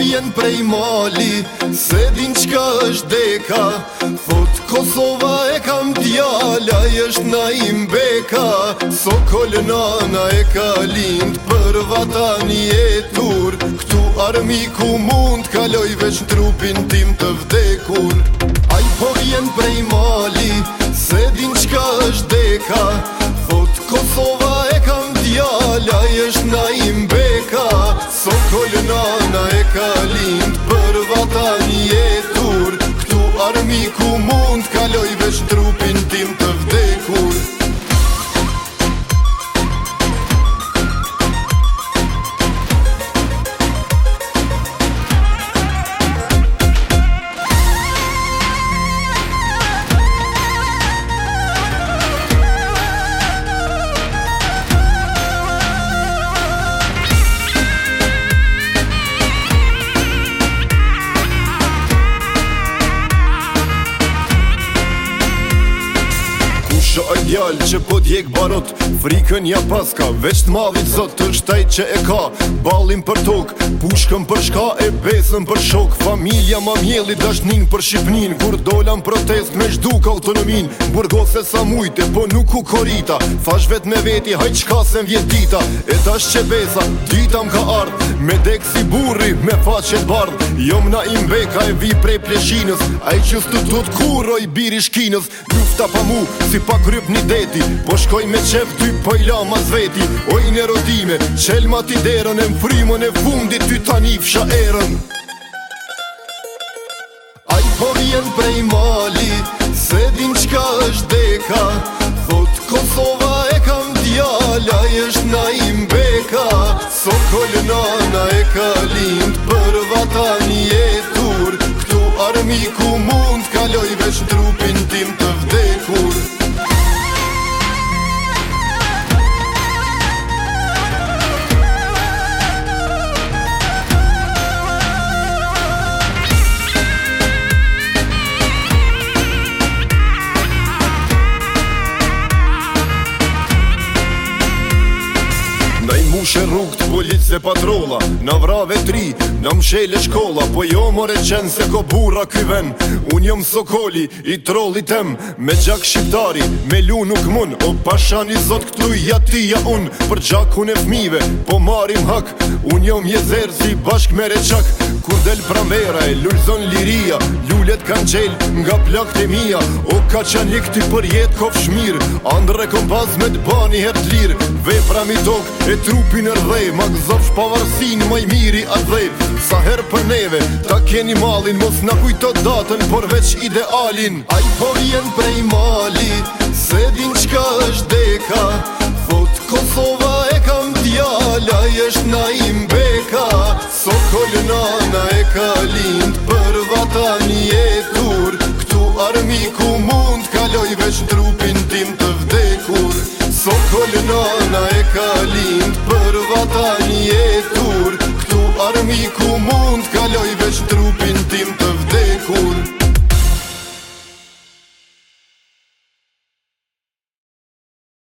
vjen prej mali Se din qka është deka Thot Kosova e kam djala Jësht na imbeka Sokol nana e kalind Për vatan jetur Këtu armi ku mund Kaloj veç në trupin tim të vdekur Aj po vjen prej mali Se din qka është deka Thot Kosova e kam djala Jësht na imbeka Sokol nana e kalind Për vata një jetur Këtu armiku mund kalon fjallë që po djek barot Frikën ja paska, veç të mavit zot të shtaj që e ka Balin për tok, pushkën për shka e besën për shok Familja ma mjeli dashnin për Shqipnin Kur dolan protest me shduk autonomin Burgose sa mujte, po nuk ku korita Fash vet me veti, haj qka se mvjet dita E tash që besa, dita m'ka ardh Me dek si burri, me faqet bardh Jom na imbeka e vi prej pleshinës A i qës të tut kuroj birishkinës Lufta pa mu, si pa krypni deti Po shkoj me qef ty po i zveti Oj i në rodime, ma ti derën E më frimën e fundit ty tani fsha erën A i po vjen prej mali Se din qka është deka Thot Kosova e kam djala A i është na imbeka mbeka So kolëna na e ka Për vatani e tur Këtu armiku mund Kaloj veç trupin tim të Kush e Bullit se patrola Në vrave tri Në mshele shkola Po jo more reqen se ko bura ky ven Unë jëm sokoli I trollit tem Me gjak shqiptari Me lu nuk mun O pashani zot këtu Ja ti ja un Për gjak unë e fmive Po marim hak Unë jëm jezer Si bashk me reqak Kur del pramera E lullzon liria Lullet kanë qel Nga plak të mija O ka qan i këti për jet kof shmir Andre kom me të bani her të lir Vepra mi tok E trupin e rrej Ma gëzor që pavarësin më i miri atë dhejt Sa herë për neve Ta keni malin Mos në kujto datën Por veç idealin A i po vjen prej mali Se din qka është deka Fot Kosova e kam djala Jesh na imbeka So kolë nana e kalin tur Këtu armiku mund ka